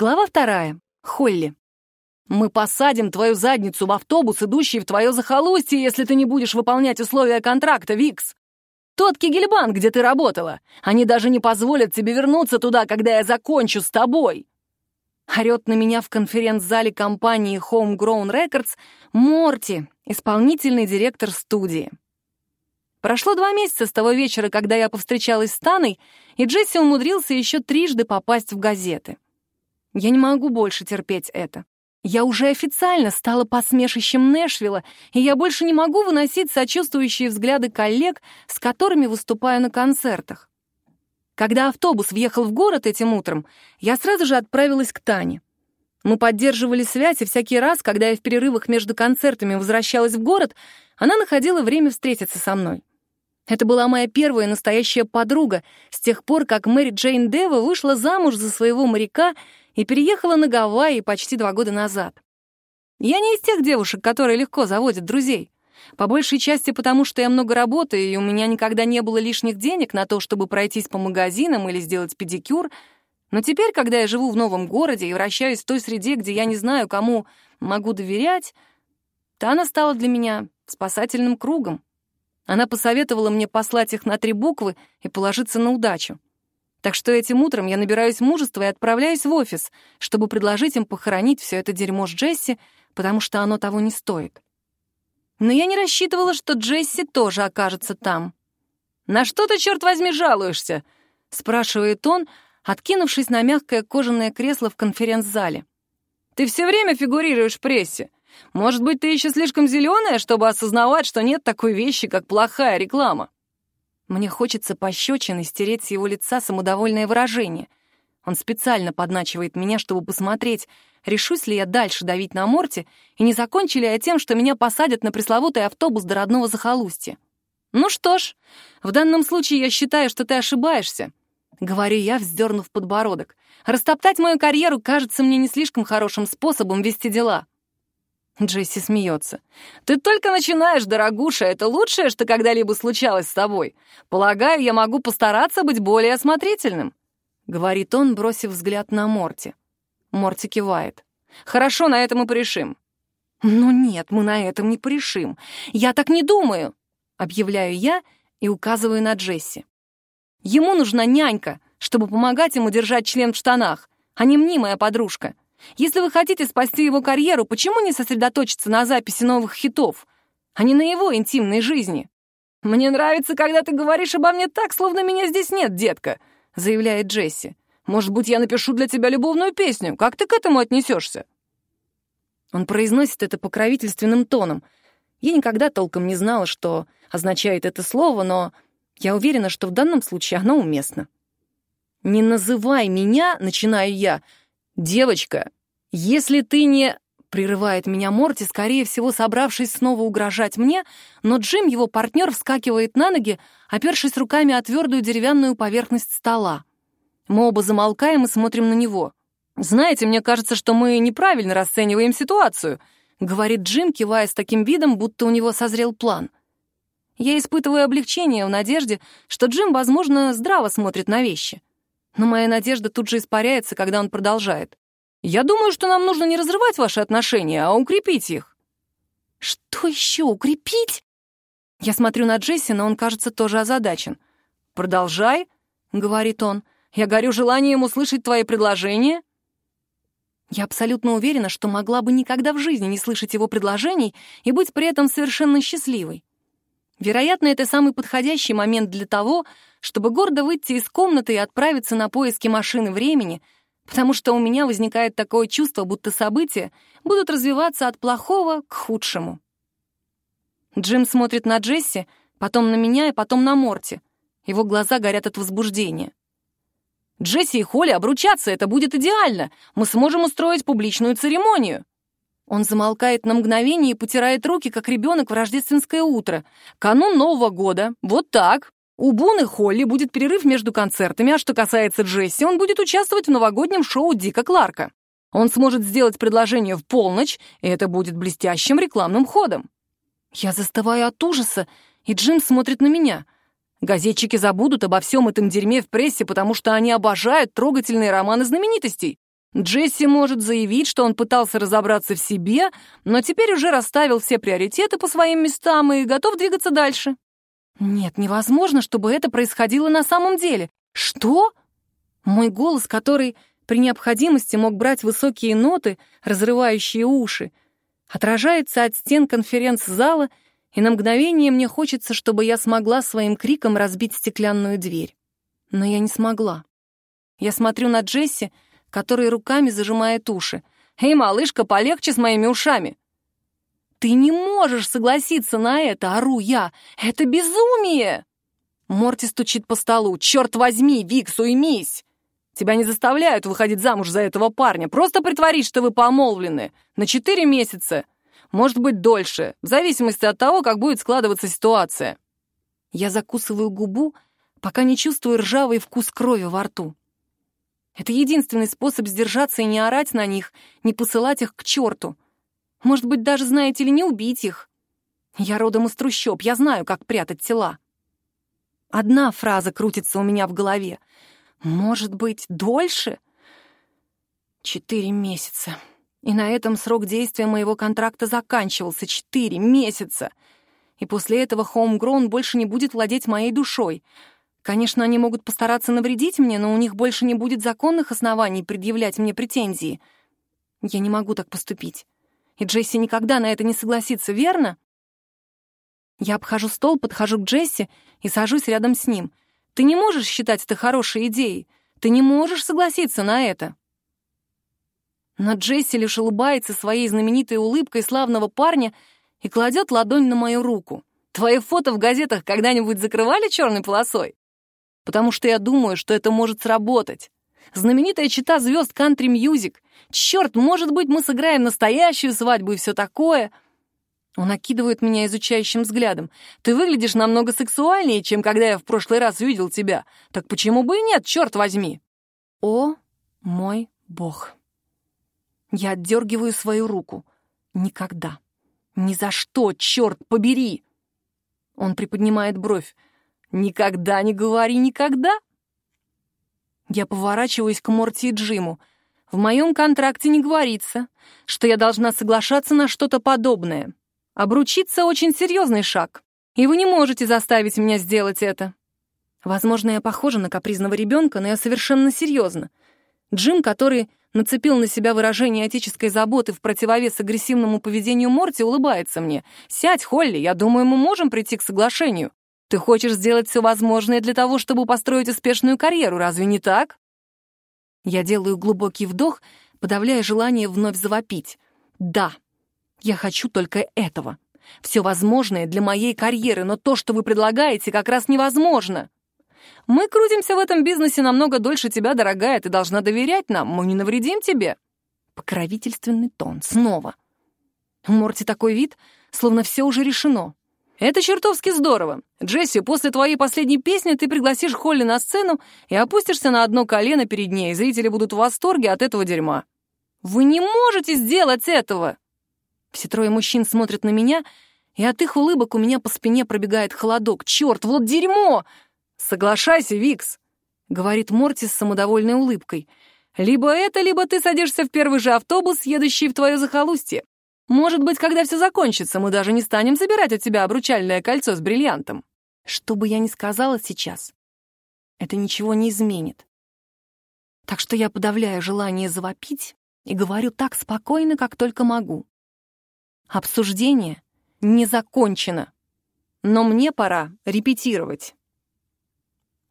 Глава вторая. Холли. «Мы посадим твою задницу в автобус, идущий в твое захолустье, если ты не будешь выполнять условия контракта, Викс. Тот Кигельбан, где ты работала. Они даже не позволят тебе вернуться туда, когда я закончу с тобой». Орет на меня в конференц-зале компании Homegrown Records Морти, исполнительный директор студии. Прошло два месяца с того вечера, когда я повстречалась с Таной, и Джесси умудрился еще трижды попасть в газеты. Я не могу больше терпеть это. Я уже официально стала посмешищем Нэшвилла, и я больше не могу выносить сочувствующие взгляды коллег, с которыми выступаю на концертах. Когда автобус въехал в город этим утром, я сразу же отправилась к Тане. Мы поддерживали связь, и всякий раз, когда я в перерывах между концертами возвращалась в город, она находила время встретиться со мной. Это была моя первая настоящая подруга с тех пор, как Мэри Джейн Дева вышла замуж за своего моряка и переехала на Гавайи почти два года назад. Я не из тех девушек, которые легко заводят друзей. По большей части потому, что я много работаю, и у меня никогда не было лишних денег на то, чтобы пройтись по магазинам или сделать педикюр. Но теперь, когда я живу в новом городе и вращаюсь в той среде, где я не знаю, кому могу доверять, Тана стала для меня спасательным кругом. Она посоветовала мне послать их на три буквы и положиться на удачу. Так что этим утром я набираюсь мужества и отправляюсь в офис, чтобы предложить им похоронить все это дерьмо с Джесси, потому что оно того не стоит. Но я не рассчитывала, что Джесси тоже окажется там. «На что ты, черт возьми, жалуешься?» — спрашивает он, откинувшись на мягкое кожаное кресло в конференц-зале. «Ты все время фигурируешь в прессе. Может быть, ты еще слишком зеленая, чтобы осознавать, что нет такой вещи, как плохая реклама?» Мне хочется пощечины стереть с его лица самодовольное выражение. Он специально подначивает меня, чтобы посмотреть, решусь ли я дальше давить на Морте, и не закончили я тем, что меня посадят на пресловутый автобус до родного захолустья. «Ну что ж, в данном случае я считаю, что ты ошибаешься», — говорю я, вздернув подбородок. «Растоптать мою карьеру кажется мне не слишком хорошим способом вести дела». Джесси смеется. «Ты только начинаешь, дорогуша, это лучшее, что когда-либо случалось с тобой. Полагаю, я могу постараться быть более осмотрительным», — говорит он, бросив взгляд на Морти. Морти кивает. «Хорошо, на этом мы порешим». «Ну нет, мы на этом не порешим. Я так не думаю», — объявляю я и указываю на Джесси. «Ему нужна нянька, чтобы помогать ему держать член в штанах, а не мнимая подружка». Если вы хотите спасти его карьеру, почему не сосредоточиться на записи новых хитов, а не на его интимной жизни? «Мне нравится, когда ты говоришь обо мне так, словно меня здесь нет, детка», — заявляет Джесси. «Может быть, я напишу для тебя любовную песню. Как ты к этому отнесешься?» Он произносит это покровительственным тоном. Я никогда толком не знала, что означает это слово, но я уверена, что в данном случае оно уместно. «Не называй меня», — начинаю я, «Девочка, если ты не...» — прерывает меня Морти, скорее всего, собравшись снова угрожать мне, но Джим, его партнер, вскакивает на ноги, опершись руками о твердую деревянную поверхность стола. Мы оба замолкаем и смотрим на него. «Знаете, мне кажется, что мы неправильно расцениваем ситуацию», — говорит Джим, кивая с таким видом, будто у него созрел план. Я испытываю облегчение в надежде, что Джим, возможно, здраво смотрит на вещи. Но моя надежда тут же испаряется, когда он продолжает. «Я думаю, что нам нужно не разрывать ваши отношения, а укрепить их». «Что еще укрепить?» Я смотрю на Джесси, но он, кажется, тоже озадачен. «Продолжай», — говорит он. «Я горю желанием услышать твои предложения». Я абсолютно уверена, что могла бы никогда в жизни не слышать его предложений и быть при этом совершенно счастливой. Вероятно, это самый подходящий момент для того, чтобы гордо выйти из комнаты и отправиться на поиски машины времени, потому что у меня возникает такое чувство, будто события будут развиваться от плохого к худшему. Джим смотрит на Джесси, потом на меня и потом на Морти. Его глаза горят от возбуждения. «Джесси и Холли обручаться, это будет идеально! Мы сможем устроить публичную церемонию!» Он замолкает на мгновение и потирает руки, как ребенок в рождественское утро. Канун Нового года. Вот так. У Буны Холли будет перерыв между концертами, а что касается Джесси, он будет участвовать в новогоднем шоу Дика Кларка. Он сможет сделать предложение в полночь, и это будет блестящим рекламным ходом. Я застываю от ужаса, и Джим смотрит на меня. Газетчики забудут обо всем этом дерьме в прессе, потому что они обожают трогательные романы знаменитостей. Джесси может заявить, что он пытался разобраться в себе, но теперь уже расставил все приоритеты по своим местам и готов двигаться дальше. Нет, невозможно, чтобы это происходило на самом деле. Что? Мой голос, который при необходимости мог брать высокие ноты, разрывающие уши, отражается от стен конференц-зала, и на мгновение мне хочется, чтобы я смогла своим криком разбить стеклянную дверь. Но я не смогла. Я смотрю на Джесси, который руками зажимает уши. «Эй, малышка, полегче с моими ушами!» «Ты не можешь согласиться на это, ору я! Это безумие!» Морти стучит по столу. «Черт возьми, Викс, уймись! Тебя не заставляют выходить замуж за этого парня. Просто притворись, что вы помолвлены. На четыре месяца. Может быть, дольше. В зависимости от того, как будет складываться ситуация». Я закусываю губу, пока не чувствую ржавый вкус крови во рту. Это единственный способ сдержаться и не орать на них, не посылать их к черту. Может быть, даже, знаете ли, не убить их. Я родом из трущоб, я знаю, как прятать тела. Одна фраза крутится у меня в голове. Может быть, дольше? Четыре месяца. И на этом срок действия моего контракта заканчивался. Четыре месяца. И после этого Хоумгроун больше не будет владеть моей душой — Конечно, они могут постараться навредить мне, но у них больше не будет законных оснований предъявлять мне претензии. Я не могу так поступить. И Джесси никогда на это не согласится, верно? Я обхожу стол, подхожу к Джесси и сажусь рядом с ним. Ты не можешь считать это хорошей идеей. Ты не можешь согласиться на это. Но Джесси лишь улыбается своей знаменитой улыбкой славного парня и кладет ладонь на мою руку. Твои фото в газетах когда-нибудь закрывали черной полосой? Потому что я думаю, что это может сработать. Знаменитая чита звезд кантри-мьюзик. Черт, может быть, мы сыграем настоящую свадьбу и все такое. Он окидывает меня изучающим взглядом. Ты выглядишь намного сексуальнее, чем когда я в прошлый раз видел тебя. Так почему бы и нет, черт возьми? О, мой бог. Я отдергиваю свою руку. Никогда. Ни за что, черт побери! Он приподнимает бровь. Никогда не говори никогда. Я поворачиваюсь к Морти и Джиму. В моем контракте не говорится, что я должна соглашаться на что-то подобное. Обручиться — очень серьезный шаг, и вы не можете заставить меня сделать это. Возможно, я похожа на капризного ребенка, но я совершенно серьезно. Джим, который нацепил на себя выражение отеческой заботы в противовес агрессивному поведению Морти, улыбается мне. «Сядь, Холли, я думаю, мы можем прийти к соглашению. Ты хочешь сделать все возможное для того, чтобы построить успешную карьеру, разве не так? Я делаю глубокий вдох, подавляя желание вновь завопить. Да, я хочу только этого. Все возможное для моей карьеры, но то, что вы предлагаете, как раз невозможно. Мы крутимся в этом бизнесе намного дольше тебя, дорогая, ты должна доверять нам, мы не навредим тебе. Покровительственный тон, снова. Морти такой вид, словно все уже решено. Это чертовски здорово. Джесси, после твоей последней песни ты пригласишь Холли на сцену и опустишься на одно колено перед ней, зрители будут в восторге от этого дерьма. Вы не можете сделать этого! Все трое мужчин смотрят на меня, и от их улыбок у меня по спине пробегает холодок. Черт, вот дерьмо! Соглашайся, Викс, говорит Морти с самодовольной улыбкой. Либо это, либо ты садишься в первый же автобус, едущий в твое захолустье. Может быть, когда все закончится, мы даже не станем забирать от тебя обручальное кольцо с бриллиантом. Что бы я ни сказала сейчас, это ничего не изменит. Так что я подавляю желание завопить и говорю так спокойно, как только могу. Обсуждение не закончено, но мне пора репетировать.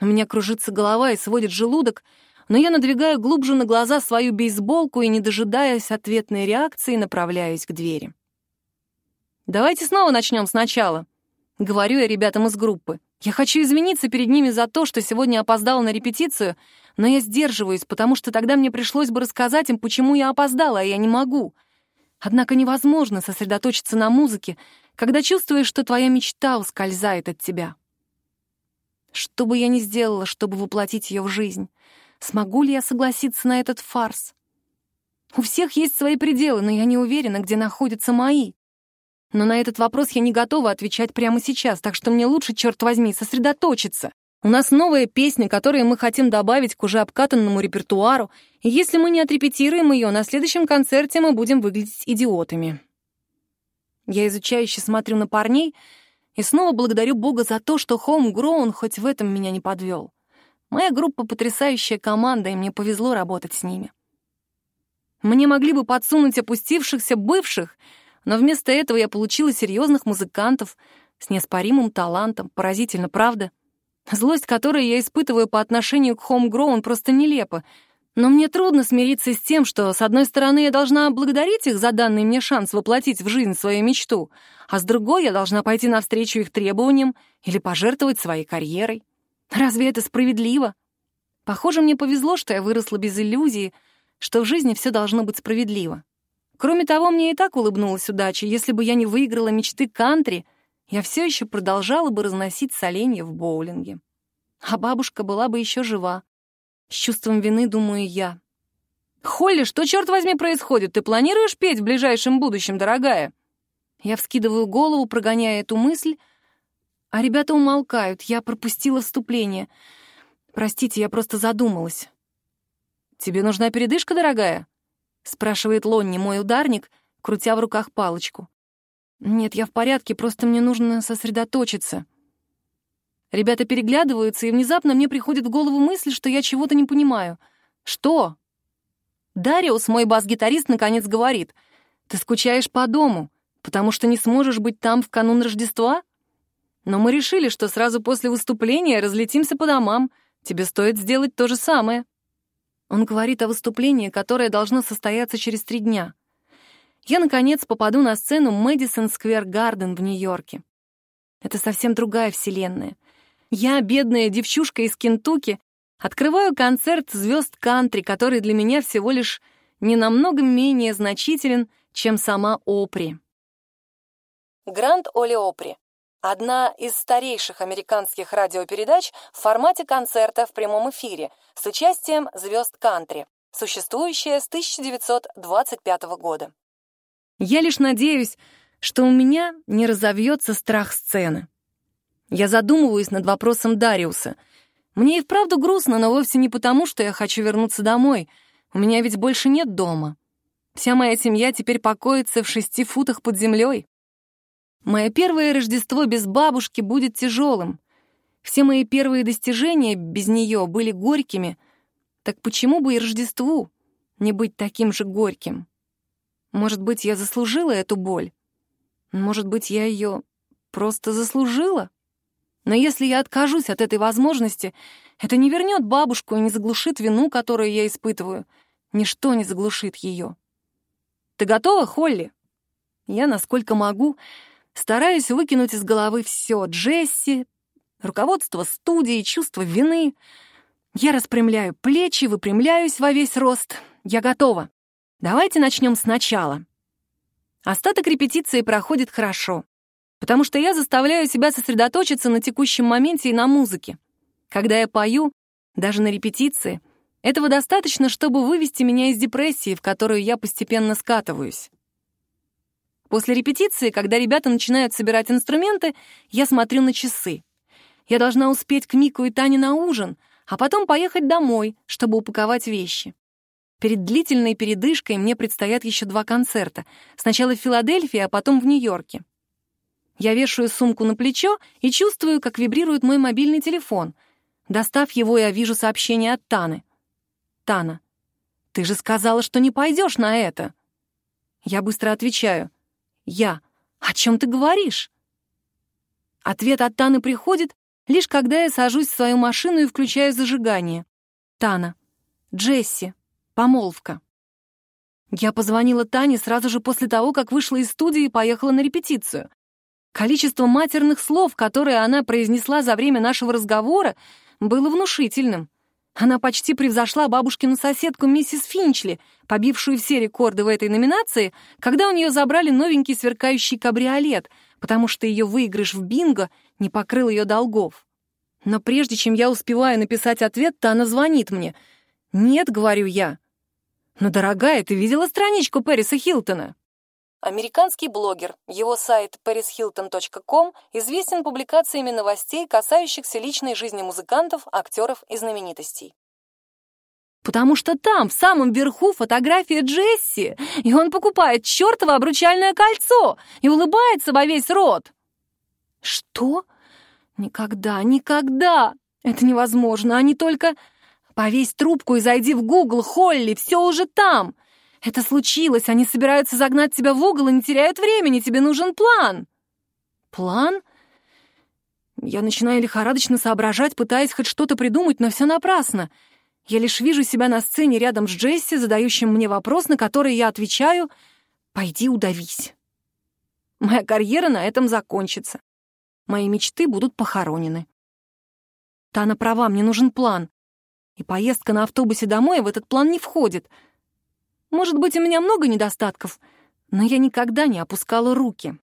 У меня кружится голова и сводит желудок, но я надвигаю глубже на глаза свою бейсболку и, не дожидаясь ответной реакции, направляюсь к двери. «Давайте снова начнем сначала», — говорю я ребятам из группы. «Я хочу извиниться перед ними за то, что сегодня опоздала на репетицию, но я сдерживаюсь, потому что тогда мне пришлось бы рассказать им, почему я опоздала, а я не могу. Однако невозможно сосредоточиться на музыке, когда чувствуешь, что твоя мечта ускользает от тебя. Что бы я ни сделала, чтобы воплотить ее в жизнь, Смогу ли я согласиться на этот фарс? У всех есть свои пределы, но я не уверена, где находятся мои. Но на этот вопрос я не готова отвечать прямо сейчас, так что мне лучше, черт возьми, сосредоточиться. У нас новая песня, которую мы хотим добавить к уже обкатанному репертуару, и если мы не отрепетируем ее, на следующем концерте мы будем выглядеть идиотами. Я изучающе смотрю на парней и снова благодарю Бога за то, что Homegrown хоть в этом меня не подвел. Моя группа — потрясающая команда, и мне повезло работать с ними. Мне могли бы подсунуть опустившихся бывших, но вместо этого я получила серьезных музыкантов с неоспоримым талантом. Поразительно, правда? — Злость, которую я испытываю по отношению к Homegrown, просто нелепа. Но мне трудно смириться с тем, что, с одной стороны, я должна благодарить их за данный мне шанс воплотить в жизнь свою мечту, а с другой я должна пойти навстречу их требованиям или пожертвовать своей карьерой. Разве это справедливо? Похоже, мне повезло, что я выросла без иллюзии, что в жизни все должно быть справедливо. Кроме того, мне и так улыбнулась удача. Если бы я не выиграла мечты кантри, я все еще продолжала бы разносить соленья в боулинге. А бабушка была бы еще жива. С чувством вины думаю я. «Холли, что, черт возьми, происходит? Ты планируешь петь в ближайшем будущем, дорогая?» Я вскидываю голову, прогоняя эту мысль, а ребята умолкают. Я пропустила вступление. Простите, я просто задумалась. «Тебе нужна передышка, дорогая?» — спрашивает Лонни, мой ударник, крутя в руках палочку. «Нет, я в порядке, просто мне нужно сосредоточиться». Ребята переглядываются, и внезапно мне приходит в голову мысль, что я чего-то не понимаю. «Что?» Дариус, мой бас-гитарист, наконец говорит. «Ты скучаешь по дому, потому что не сможешь быть там в канун Рождества?» «Но мы решили, что сразу после выступления разлетимся по домам. Тебе стоит сделать то же самое». Он говорит о выступлении, которое должно состояться через три дня я, наконец, попаду на сцену Мэдисон Сквер Гарден в Нью-Йорке. Это совсем другая вселенная. Я, бедная девчушка из Кентукки, открываю концерт звезд кантри, который для меня всего лишь не намного менее значителен, чем сама Опри. Гранд Оли Опри — одна из старейших американских радиопередач в формате концерта в прямом эфире с участием звезд кантри, существующая с 1925 года. Я лишь надеюсь, что у меня не разовьется страх сцены. Я задумываюсь над вопросом Дариуса. Мне и вправду грустно, но вовсе не потому, что я хочу вернуться домой. У меня ведь больше нет дома. Вся моя семья теперь покоится в шести футах под землей. Мое первое Рождество без бабушки будет тяжелым. Все мои первые достижения без нее были горькими. Так почему бы и Рождеству не быть таким же горьким? Может быть, я заслужила эту боль? Может быть, я ее просто заслужила? Но если я откажусь от этой возможности, это не вернет бабушку и не заглушит вину, которую я испытываю. Ничто не заглушит ее. Ты готова, Холли? Я, насколько могу, стараюсь выкинуть из головы все Джесси, руководство студии, чувство вины. Я распрямляю плечи, выпрямляюсь во весь рост. Я готова. Давайте начнем сначала. Остаток репетиции проходит хорошо, потому что я заставляю себя сосредоточиться на текущем моменте и на музыке. Когда я пою, даже на репетиции, этого достаточно, чтобы вывести меня из депрессии, в которую я постепенно скатываюсь. После репетиции, когда ребята начинают собирать инструменты, я смотрю на часы. Я должна успеть к Мику и Тане на ужин, а потом поехать домой, чтобы упаковать вещи. Перед длительной передышкой мне предстоят еще два концерта. Сначала в Филадельфии, а потом в Нью-Йорке. Я вешаю сумку на плечо и чувствую, как вибрирует мой мобильный телефон. Достав его, я вижу сообщение от Таны. «Тана, ты же сказала, что не пойдешь на это!» Я быстро отвечаю. «Я. О чем ты говоришь?» Ответ от Таны приходит, лишь когда я сажусь в свою машину и включаю зажигание. Тана. Джесси. Помолвка. Я позвонила Тане сразу же после того, как вышла из студии и поехала на репетицию. Количество матерных слов, которые она произнесла за время нашего разговора, было внушительным. Она почти превзошла бабушкину соседку миссис Финчли, побившую все рекорды в этой номинации, когда у нее забрали новенький сверкающий кабриолет, потому что ее выигрыш в бинго не покрыл ее долгов. Но прежде чем я успеваю написать ответ, Тана звонит мне. «Нет», — говорю я, «Но, дорогая, ты видела страничку Пэриса Хилтона?» Американский блогер. Его сайт parishilton.com известен публикациями новостей, касающихся личной жизни музыкантов, актеров и знаменитостей. Потому что там, в самом верху, фотография Джесси, и он покупает чертово обручальное кольцо и улыбается во весь рот. Что? Никогда, никогда! Это невозможно, они только... Повесь трубку и зайди в Google, Холли, все уже там. Это случилось, они собираются загнать тебя в угол и не теряют времени, тебе нужен план. План? Я начинаю лихорадочно соображать, пытаясь хоть что-то придумать, но все напрасно. Я лишь вижу себя на сцене рядом с Джесси, задающим мне вопрос, на который я отвечаю «Пойди удавись». Моя карьера на этом закончится. Мои мечты будут похоронены. Тана права, мне нужен план. И поездка на автобусе домой в этот план не входит — может быть, у меня много недостатков, но я никогда не опускала руки.